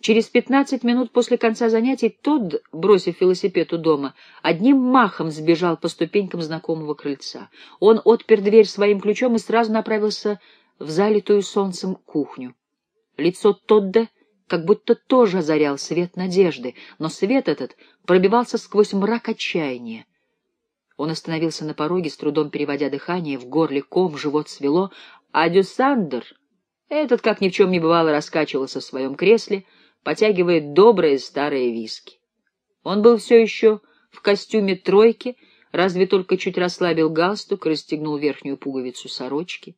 Через пятнадцать минут после конца занятий Тодд, бросив велосипед у дома, одним махом сбежал по ступенькам знакомого крыльца. Он отпер дверь своим ключом и сразу направился в залитую солнцем кухню. Лицо Тодда как будто тоже озарял свет надежды, но свет этот пробивался сквозь мрак отчаяния. Он остановился на пороге, с трудом переводя дыхание, в горле ком, живот свело, а Дюсандер, этот, как ни в чем не бывало, раскачивался в своем кресле, потягивает добрые старые виски. Он был все еще в костюме тройки, разве только чуть расслабил галстук, расстегнул верхнюю пуговицу сорочки.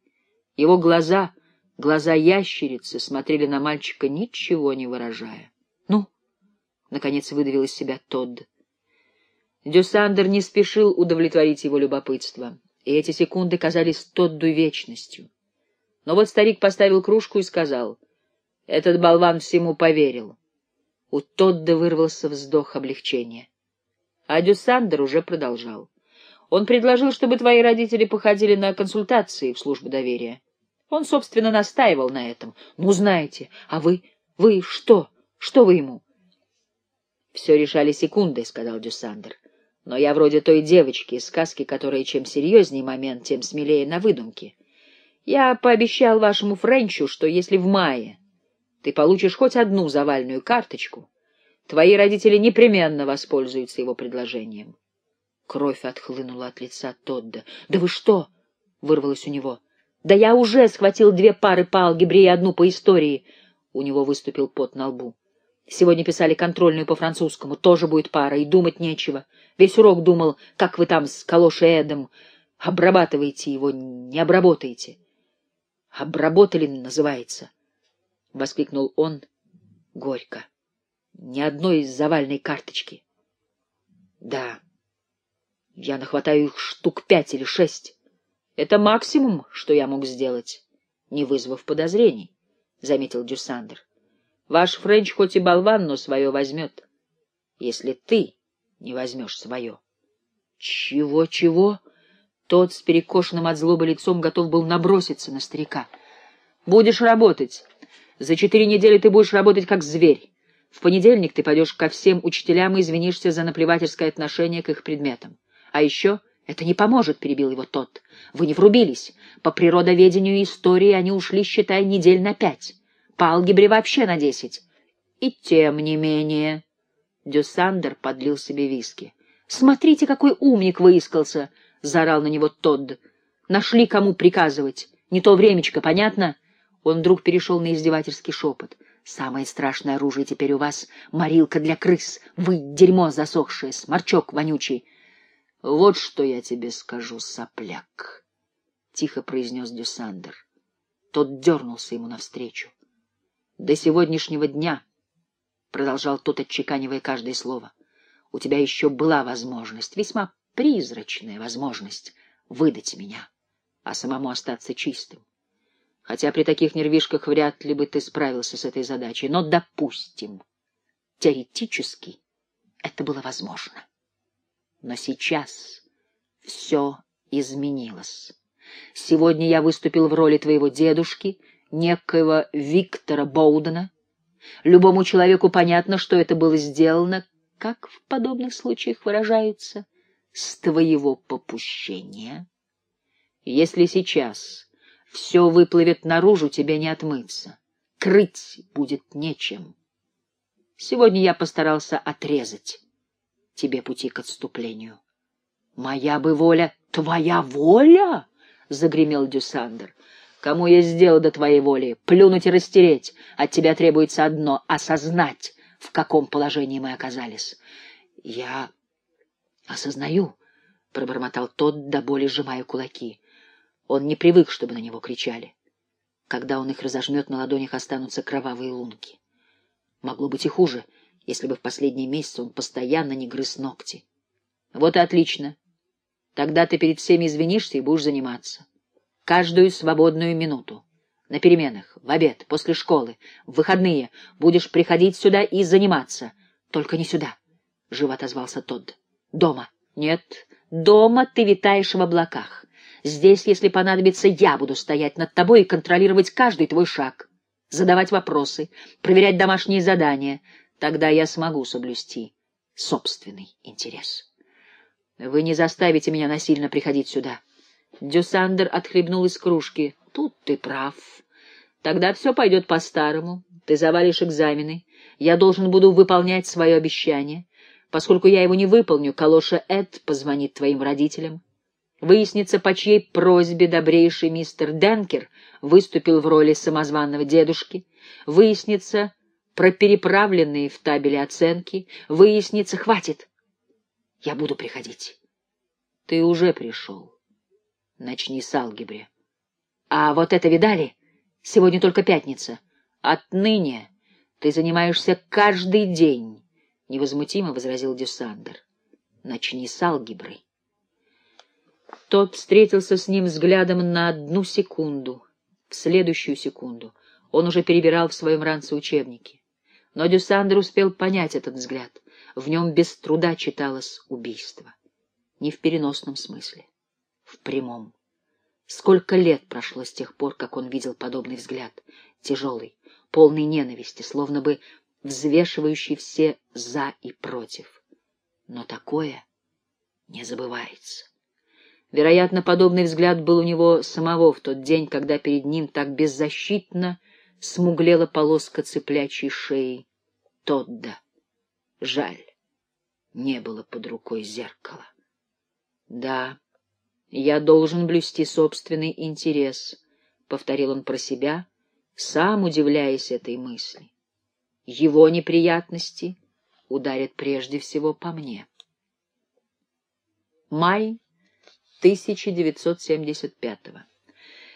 Его глаза, глаза ящерицы, смотрели на мальчика, ничего не выражая. «Ну?» — наконец выдавил из себя Тодд. Дюсандер не спешил удовлетворить его любопытство, и эти секунды казались Тодду вечностью. Но вот старик поставил кружку и сказал — этот болван всему поверил. У Тодда вырвался вздох облегчения. А Дюсандер уже продолжал. Он предложил, чтобы твои родители походили на консультации в службу доверия. Он, собственно, настаивал на этом. Ну, знаете, а вы... Вы что? Что вы ему? Все решали секунды, — сказал Дюсандер. Но я вроде той девочки из сказки, которая чем серьезнее момент, тем смелее на выдумке. Я пообещал вашему Френчу, что если в мае ты получишь хоть одну завальную карточку, твои родители непременно воспользуются его предложением. Кровь отхлынула от лица Тодда. — Да вы что? — вырвалось у него. — Да я уже схватил две пары по алгебре и одну по истории. У него выступил пот на лбу. Сегодня писали контрольную по французскому. Тоже будет пара, и думать нечего. Весь урок думал, как вы там с Калошей Эдом. Обрабатываете его, не обработаете. Обработали, называется. —— воскликнул он горько. — Ни одной из завальной карточки. — Да, я нахватаю их штук пять или шесть. Это максимум, что я мог сделать, не вызвав подозрений, — заметил Дюсандер. — Ваш Френч хоть и болван, но свое возьмет, если ты не возьмешь свое. Чего, чего? Тодд с перекошенным от злобы лицом готов был наброситься на старика. — Будешь работать. За четыре недели ты будешь работать как зверь. В понедельник ты пойдешь ко всем учителям и извинишься за наплевательское отношение к их предметам. А еще это не поможет, — перебил его Тодд. Вы не врубились. По природоведению и истории они ушли, считай, недель на пять. По алгебре вообще на десять. И тем не менее... Дюсандер подлил себе виски. — Смотрите, какой умник выискался! — заорал на него Тодд. — Нашли, кому приказывать. Не то времечко, понятно? — он вдруг перешел на издевательский шепот. «Самое страшное оружие теперь у вас — морилка для крыс. Вы — дерьмо засохшее, сморчок вонючий». «Вот что я тебе скажу, сопляк», — тихо произнес Дюсандер. Тодд дернулся ему навстречу. «До сегодняшнего дня», — продолжал тот, отчеканивая каждое слово, — «у тебя еще была возможность, весьма призрачная возможность, выдать меня, а самому остаться чистым хотя при таких нервишках вряд ли бы ты справился с этой задачей. Но допустим, теоретически это было возможно. Но сейчас все изменилось. Сегодня я выступил в роли твоего дедушки, некоего Виктора Боудена. Любому человеку понятно, что это было сделано, как в подобных случаях выражаются, с твоего попущения. Если сейчас все выплывет наружу, тебе не отмыться. Крыть будет нечем. Сегодня я постарался отрезать тебе пути к отступлению. Моя бы воля... Твоя воля? — загремел Дюсандер. Кому есть дело до твоей воли? Плюнуть и растереть. От тебя требуется одно — осознать, в каком положении мы оказались. Я осознаю, — пробормотал Тодд, до боли сжимая кулаки. Он не привык, чтобы на него кричали. Когда он их разожмет, на ладонях останутся кровавые лунки. Могло быть и хуже, если бы в последние месяцы он постоянно не грыз ногти. Вот и отлично. Тогда ты перед всеми извинишься и будешь заниматься. Каждую свободную минуту. На переменах, в обед, после школы, в выходные будешь приходить сюда и заниматься. Только не сюда, — живо отозвался Тодд. Дома. Нет, дома ты витаешь в облаках. Здесь, если понадобится, я буду стоять над тобой и контролировать каждый твой шаг. задавать вопросы, проверять домашние задания. Тогда я смогу соблюсти собственный интерес. Вы не заставите меня насильно приходить сюда. Дюсандер отхлебнул из кружки. Тут ты прав. Тогда все пойдет по-старому. Ты завалишь экзамены. Я должен буду выполнять свое обещание. Поскольку я его не выполню, Калоша Эд позвонит твоим родителям. Выяснится, по чьей просьбе добрейший мистер Денкер выступил в роли самозванного дедушки. Выяснится про переправленные в табеле оценки. Выяснится... Хватит! Я буду приходить. Ты уже пришел. Начни с алгебры. А вот это видали? Сегодня только пятница. Отныне ты занимаешься каждый день, — невозмутимо возразил Дюсандер. Начни с алгебры. Тодд встретился с ним взглядом на одну секунду. В следующую секунду он уже перебирал в своем ранце учебники. Но Дюсандер успел понять этот взгляд. В нем без труда читалось убийство. Не в переносном смысле, в прямом. Сколько лет прошло с тех пор, как он видел подобный взгляд, тяжелый, полный ненависти, словно бы взвешивающий все «за» и «против». Но такое не забывается. Вероятно, подобный взгляд был у него самого в тот день, когда перед ним так беззащитно смуглела полоска цыплячьей шеи. Тодда. Жаль, не было под рукой зеркала. Да, я должен блюсти собственный интерес, — повторил он про себя, сам удивляясь этой мысли. Его неприятности ударят прежде всего по мне. Май 1975-го.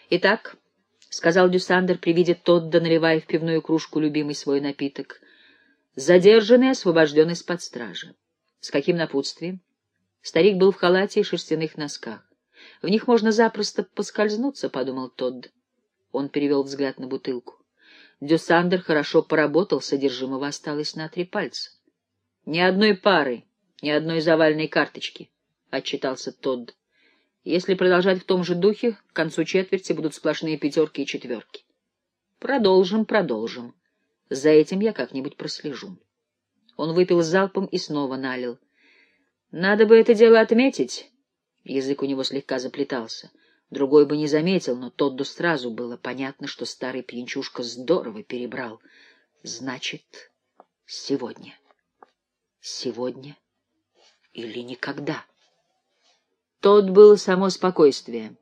Итак, — сказал Дюсандер при виде Тодда, наливая в пивную кружку любимый свой напиток, — задержанный освобожден из-под стражи. С каким напутствием? Старик был в халате и шерстяных носках. В них можно запросто поскользнуться, — подумал Тодд. Он перевел взгляд на бутылку. Дюсандер хорошо поработал, содержимого осталось на три пальца. — Ни одной пары, ни одной завальной карточки, — отчитался Тодд. Если продолжать в том же духе, к концу четверти будут сплошные пятерки и четверки. Продолжим, продолжим. За этим я как-нибудь прослежу. Он выпил залпом и снова налил. Надо бы это дело отметить. Язык у него слегка заплетался. Другой бы не заметил, но Тодду сразу было понятно, что старый пьянчушка здорово перебрал. Значит, сегодня. Сегодня или никогда. Тот был само спокойствие.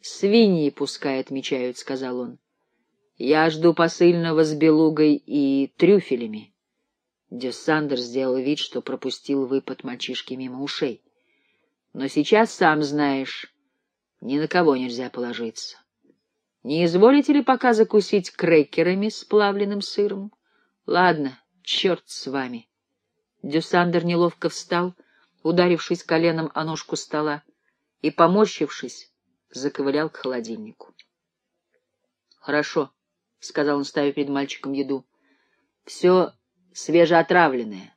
«Свиньи пускай отмечают», — сказал он. «Я жду посыльного с белугой и трюфелями». Дюссандер сделал вид, что пропустил выпад мальчишки мимо ушей. «Но сейчас, сам знаешь, ни на кого нельзя положиться. Не изволите ли пока закусить крекерами с плавленным сыром? Ладно, черт с вами». Дюссандер неловко встал, — ударившись коленом о ножку стола, и, поморщившись, заковылял к холодильнику. — Хорошо, — сказал он, ставя перед мальчиком еду. — Все свежеотравленное.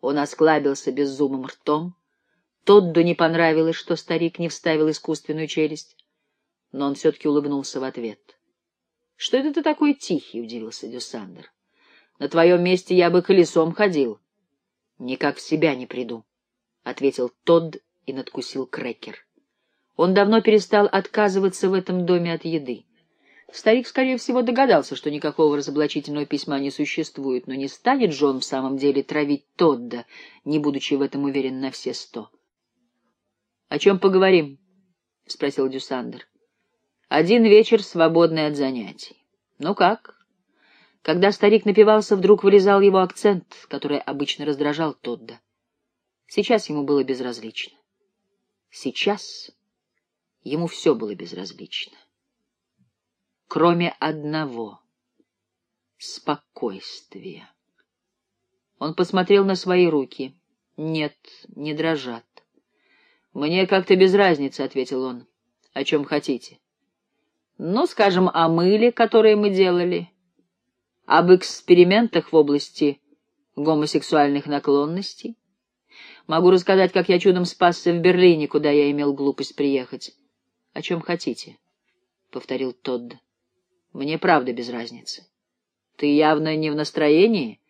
Он осклабился беззубым ртом. Тодду не понравилось, что старик не вставил искусственную челюсть, но он все-таки улыбнулся в ответ. — Что это ты такой тихий? — удивился Дюсандер. — На твоем месте я бы колесом ходил. Никак в себя не приду. — ответил Тодд и надкусил крекер. Он давно перестал отказываться в этом доме от еды. Старик, скорее всего, догадался, что никакого разоблачительного письма не существует, но не станет же он в самом деле травить Тодда, не будучи в этом уверен на все сто. — О чем поговорим? — спросил Дюсандер. — Один вечер, свободный от занятий. — Ну как? Когда старик напивался, вдруг вылезал его акцент, который обычно раздражал Тодда. Сейчас ему было безразлично. Сейчас ему все было безразлично. Кроме одного — спокойствия. Он посмотрел на свои руки. Нет, не дрожат. «Мне как-то без разницы», — ответил он. «О чем хотите?» «Ну, скажем, о мыле, которое мы делали, об экспериментах в области гомосексуальных наклонностей, Могу рассказать, как я чудом спасся в Берлине, куда я имел глупость приехать. — О чем хотите? — повторил Тодд. — Мне правда без разницы. Ты явно не в настроении?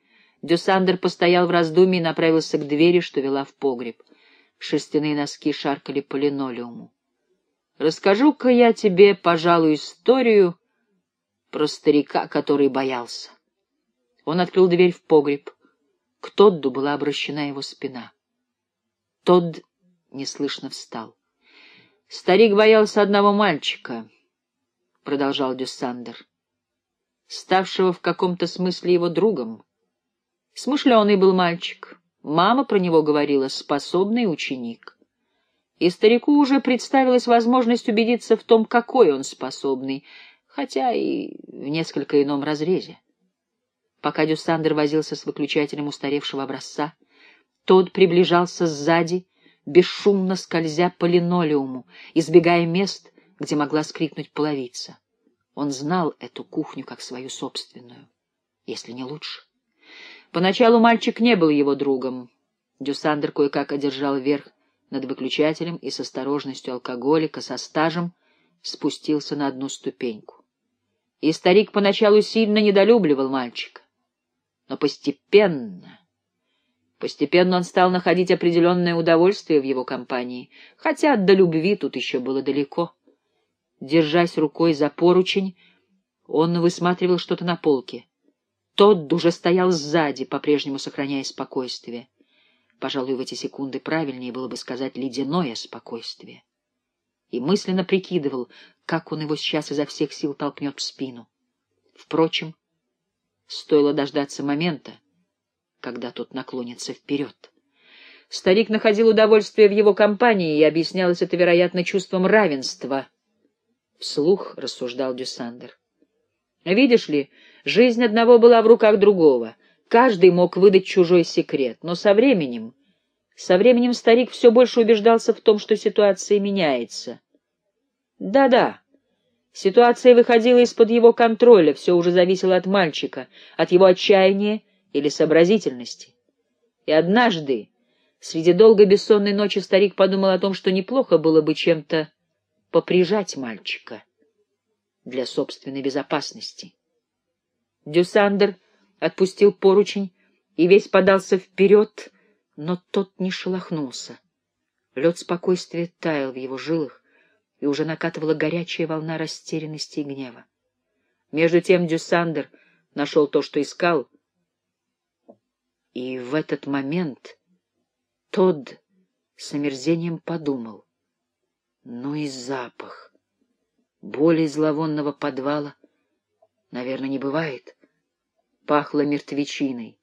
Дюсандер постоял в раздумье и направился к двери, что вела в погреб. Шерстяные носки шаркали по линолеуму. Расскажу-ка я тебе, пожалуй, историю про старика, который боялся. Он открыл дверь в погреб. К Тодду была обращена его спина. Тодд неслышно встал. Старик боялся одного мальчика, — продолжал Дюссандер, ставшего в каком-то смысле его другом. Смышленый был мальчик. Мама про него говорила «способный ученик». И старику уже представилась возможность убедиться в том, какой он способный, хотя и в несколько ином разрезе. Пока Дюссандер возился с выключателем устаревшего образца, тот приближался сзади, бесшумно скользя по линолеуму, избегая мест, где могла скрипнуть половица. Он знал эту кухню как свою собственную, если не лучше. Поначалу мальчик не был его другом. Дюссандер кое-как одержал верх над выключателем и с осторожностью алкоголика, со стажем, спустился на одну ступеньку. И старик поначалу сильно недолюбливал мальчика. Но постепенно... Постепенно он стал находить определенное удовольствие в его компании, хотя до любви тут еще было далеко. Держась рукой за поручень, он высматривал что-то на полке. Тот уже стоял сзади, по-прежнему сохраняя спокойствие. Пожалуй, в эти секунды правильнее было бы сказать «ледяное спокойствие». И мысленно прикидывал, как он его сейчас изо всех сил толкнет в спину. Впрочем, Стоило дождаться момента, когда тот наклонится вперед. Старик находил удовольствие в его компании, и объяснялось это, вероятно, чувством равенства. Вслух рассуждал Дюсандер. Видишь ли, жизнь одного была в руках другого. Каждый мог выдать чужой секрет, но со временем... Со временем старик все больше убеждался в том, что ситуация меняется. Да-да, Ситуация выходила из-под его контроля, все уже зависело от мальчика, от его отчаяния или сообразительности. И однажды, среди долгой бессонной ночи, старик подумал о том, что неплохо было бы чем-то поприжать мальчика для собственной безопасности. Дюсандер отпустил поручень и весь подался вперед, но Тодд не шелохнулся. Лед спокойствия таял в его жилах, и уже накатывала горячая волна растерянности и гнева. Между тем Дюсандер нашел то, что искал, и в этот момент Тодд с омерзением подумал. Ну и запах. Более зловонного подвала, наверное, не бывает. Пахло мертвечиной.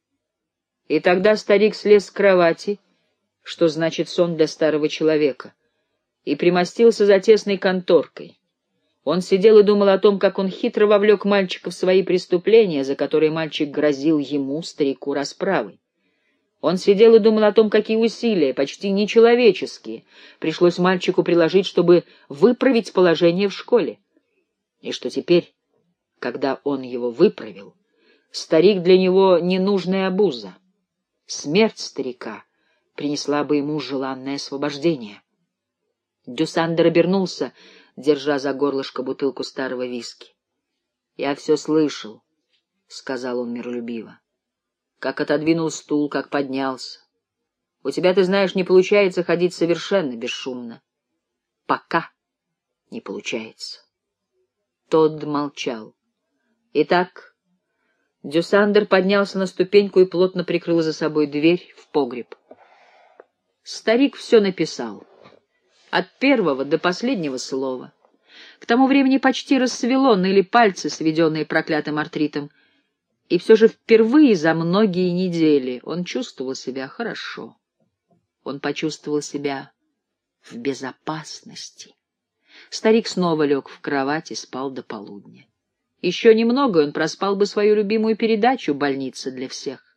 И тогда старик слез с кровати, что значит сон для старого человека — и примостился за тесной конторкой. Он сидел и думал о том, как он хитро вовлек мальчика в свои преступления, за которые мальчик грозил ему, старику, расправой. Он сидел и думал о том, какие усилия, почти нечеловеческие, пришлось мальчику приложить, чтобы выправить положение в школе. И что теперь, когда он его выправил, старик для него ненужная обуза. Смерть старика принесла бы ему желанное освобождение. Дюсандер обернулся, держа за горлышко бутылку старого виски. — Я все слышал, — сказал он миролюбиво. — Как отодвинул стул, как поднялся. У тебя, ты знаешь, не получается ходить совершенно бесшумно. Пока не получается. Тодд молчал. Итак, Дюсандер поднялся на ступеньку и плотно прикрыл за собой дверь в погреб. Старик все написал от первого до последнего слова. К тому времени почти рассвело, ныли пальцы, сведенные проклятым артритом. И все же впервые за многие недели он чувствовал себя хорошо. Он почувствовал себя в безопасности. Старик снова лег в кровать и спал до полудня. Еще немного, он проспал бы свою любимую передачу «Больница для всех».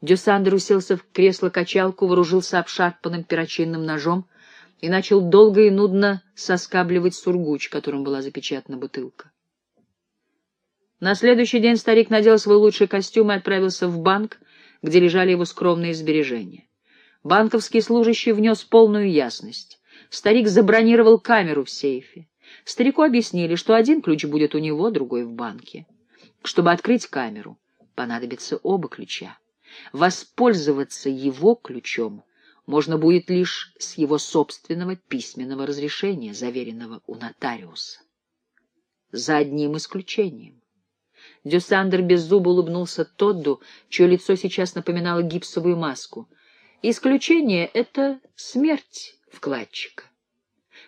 Дюсандер уселся в кресло-качалку, вооружился обшарпанным перочинным ножом — и начал долго и нудно соскабливать сургуч, которым была запечатана бутылка. На следующий день старик надел свой лучший костюм и отправился в банк, где лежали его скромные сбережения. Банковский служащий внес полную ясность. Старик забронировал камеру в сейфе. Старику объяснили, что один ключ будет у него, другой в банке. Чтобы открыть камеру, понадобится оба ключа. Воспользоваться его ключом можно будет лишь с его собственного письменного разрешения, заверенного у нотариуса. За одним исключением. Дюсандер беззубо улыбнулся Тодду, чье лицо сейчас напоминало гипсовую маску. Исключение — это смерть вкладчика.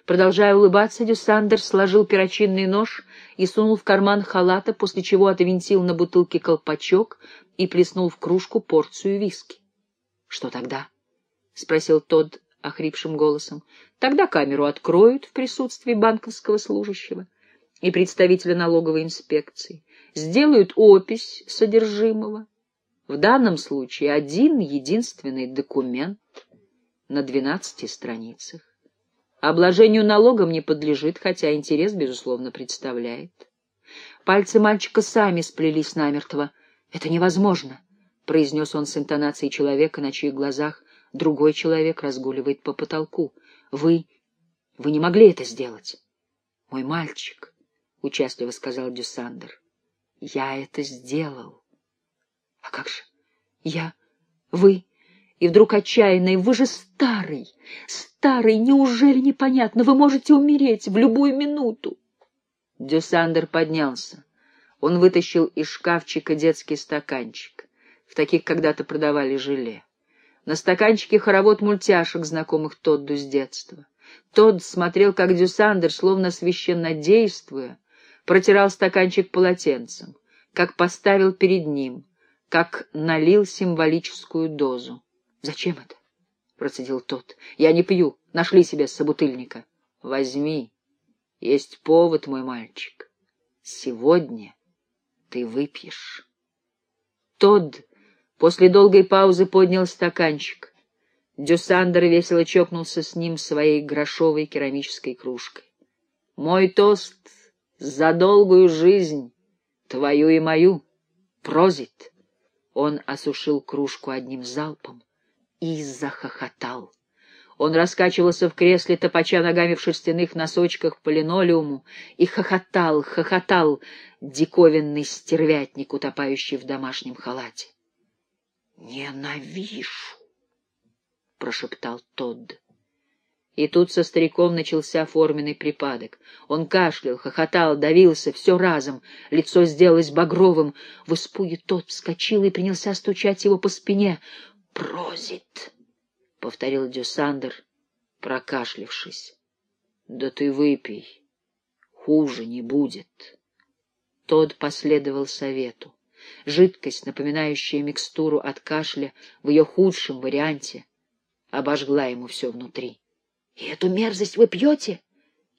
Продолжая улыбаться, Дюсандер сложил перочинный нож и сунул в карман халата, после чего отвинтил на бутылке колпачок и плеснул в кружку порцию виски. — Что тогда? — спросил Тодд охрипшим голосом. — Тогда камеру откроют в присутствии банковского служащего и представителя налоговой инспекции, сделают опись содержимого. В данном случае один единственный документ на двенадцати страницах. Обложению налогом не подлежит, хотя интерес, безусловно, представляет. Пальцы мальчика сами сплелись намертво. «Это невозможно», — произнес он с интонацией человека, на чьих глазах другой человек разгуливает по потолку. «Вы... вы не могли это сделать?» «Мой мальчик», — участливо сказал Дюсандер, — «я это сделал». «А как же? Я... вы...» И вдруг отчаянно, вы же старый, старый, неужели непонятно, вы можете умереть в любую минуту? Дюсандер поднялся. Он вытащил из шкафчика детский стаканчик. В таких когда-то продавали желе. На стаканчике хоровод мультяшек, знакомых Тодду с детства. Тодд смотрел, как Дюсандер, словно священнодействуя, протирал стаканчик полотенцем, как поставил перед ним, как налил символическую дозу. «Зачем это?» — процедил тот. «Я не пью. Нашли себе собутыльника». «Возьми. Есть повод, мой мальчик. Сегодня ты выпьешь». Тодд после долгой паузы поднял стаканчик. Дюсандер весело чокнулся с ним своей грошовой керамической кружкой. «Мой тост за долгую жизнь, твою и мою, прозит!» Он осушил кружку одним залпом и захохотал. Он раскачивался в кресле, топача ногами в шерстяных носочках по линолеуму, и хохотал, хохотал диковинный стервятник, утопающий в домашнем халате. «Ненавижу!» — прошептал Тодд. И тут со стариком начался форменный припадок. Он кашлял, хохотал, давился, все разом. Лицо сделалось багровым. В испуге тот вскочил и принялся стучать его по спине прозит, — повторил Дюсандер, прокашлившись. — Да ты выпей, хуже не будет. Тот последовал совету. Жидкость, напоминающая микстуру от кашля в ее худшем варианте, обожгла ему все внутри. — И эту мерзость вы пьете?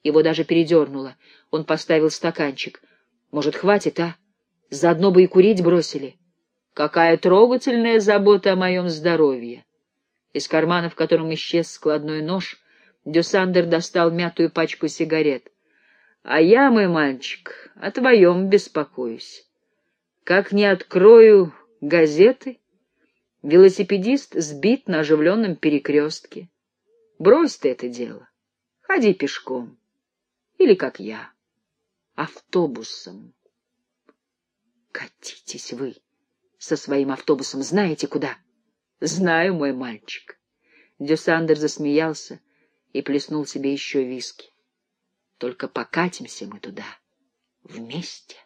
Его даже передернуло. Он поставил стаканчик. — Может, хватит, а? Заодно бы и курить бросили. — Какая трогательная забота о моем здоровье! Из кармана, в котором исчез складной нож, Дюсандер достал мятую пачку сигарет. А я, мой мальчик, о твоем беспокоюсь. Как не открою газеты, велосипедист сбит на оживленном перекрестке. Брось ты это дело. Ходи пешком. Или, как я, автобусом. Катитесь вы со своим автобусом знаете куда? — Знаю, мой мальчик. Дюсандер засмеялся и плеснул себе еще виски. — Только покатимся мы туда вместе.